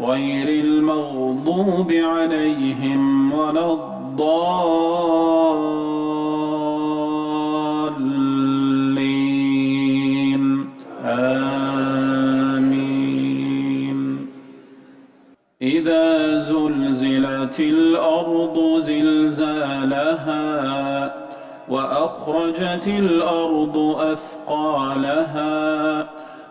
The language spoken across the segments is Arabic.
غير المغضوب عليهم ولا الضالين. آمين. إذا زلزلت الأرض زلزالها وأخرجت الأرض أثقالها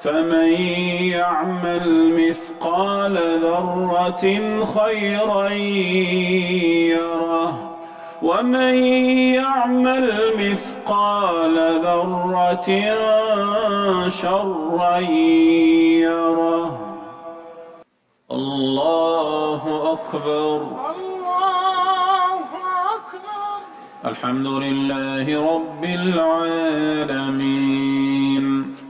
فمن يعمل مثقال ذرة خيرا يره ومن يعمل مثقال ذرة شرا يره الله أكبر الله أكبر الحمد لله رب العالمين